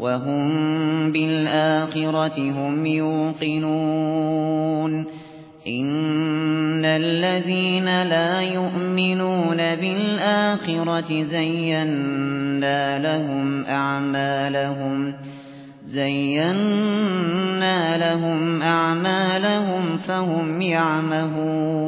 وهم بالآخرة هم يوقنون إن الذين لا يؤمنون بالآخرة زينا لهم أعمالهم زينا لهم أعمالهم فهم يعمهون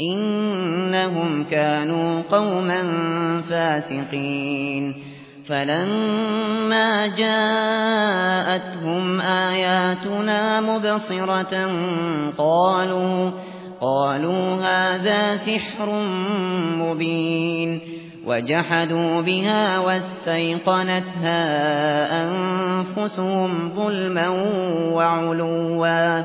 إنهم كانوا قوما فاسقين. فلما جاءتهم آياتنا مبصرة قالوا قالوا هذا سحر مبين. وجحدوا بها واستيقنتها أنفسهم ظلما وعلوا.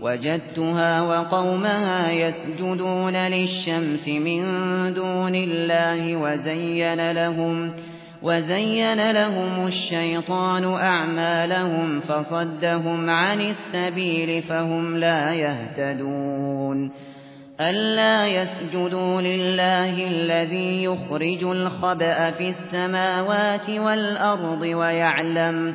وجدتها وقومها يسجدون للشمس من دون الله وزين لهم وزين لهم الشيطان أعمالهم فصدهم عن السبيل فهم لا يهتدون ألا يسجدوا لله الذي يخرج الخبأ في السماوات والأرض ويعلم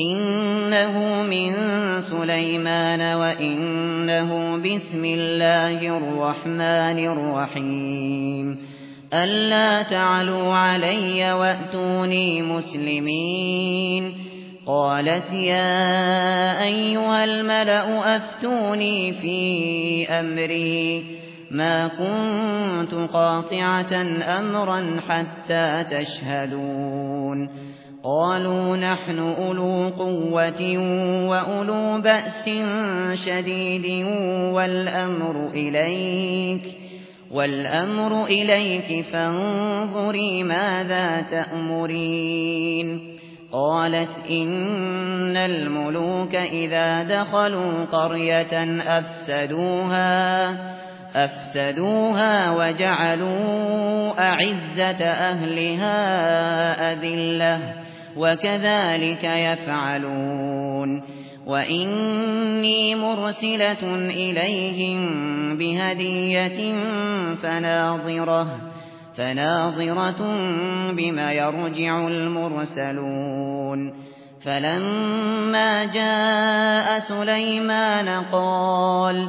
إنه من سليمان وإنه بسم الله الرحمن الرحيم. ألا تعلوا علي وأتوني مسلمين. قالت يا أيها الملأ أفتوني في أمري. ما كنت قاطعة أمرا حتى تشهدون. قالوا نحن أولو قوة وأولو بأس شديد والأمر إليك والأمر إليك فانظري ماذا تأمرين. قالت إن الملوك إذا دخلوا قرية أفسدوها أفسدوها وجعلوا أعزة أهلها أذلة. وكذلك يفعلون. وإني مرسلة إليهم بهدية فناظرة فناظرة بما يرجع المرسلون. فلما جاء سليمان قال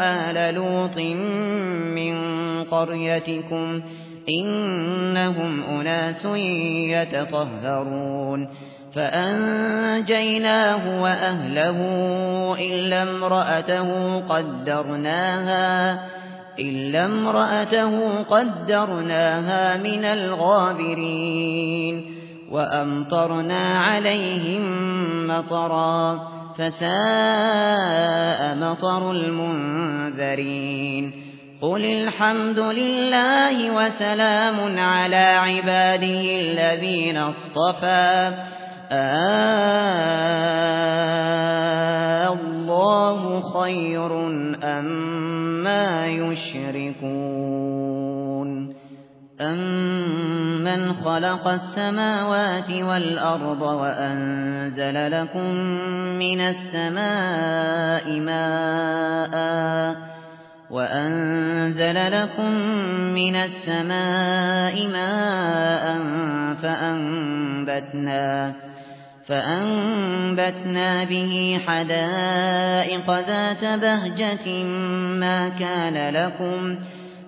آل لوط من قريتكم إنهم أناس يتطهرون فأنجيناه وأهله إلا امرأته قدرناها إلا امرأته قدرناها من الغابرين وأمطرنا عليهم مطرا فساء مطر المنذرين. قل الحمد لله وسلام على عباده الذين اصطفى. الله خير أم ما يشركون أمن خلق السماوات والأرض وأنزل لكم من السماء ماءً وأنزل لكم من السماء ماء فأنبتنا فأنبتنا به حدائق ذات بهجة ما كان لكم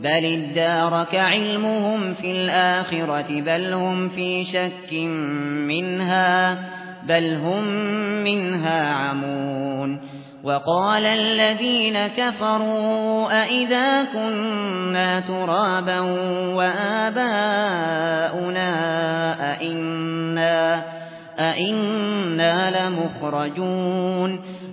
بل ادارك علمهم في الآخرة بل هم في شك منها بل هم منها عمون وقال الذين كفروا أئذا كنا ترابا وآباؤنا أئنا, أئنا لمخرجون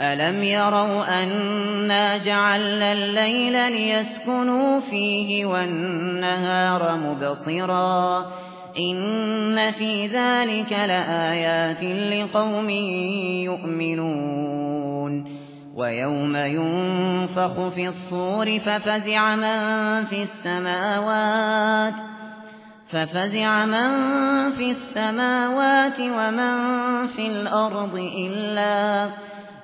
ألم يروا أنا جعلنا الليل ليسكنوا فيه والنهار مبصرا إن في ذلك لآيات لقوم يؤمنون ويوم ينفخ في الصور ففزع من في السماوات ففزع من في السماوات ومن في الأرض إلا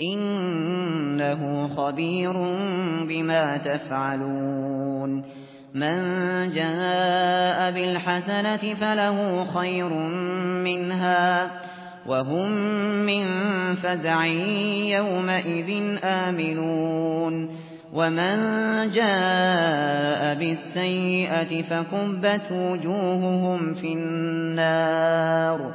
إنه خبير بما تفعلون. من جاء بالحسنة فله خير منها وهم من فزع يومئذ آمنون. ومن جاء بالسيئة فكبت وجوههم في النار.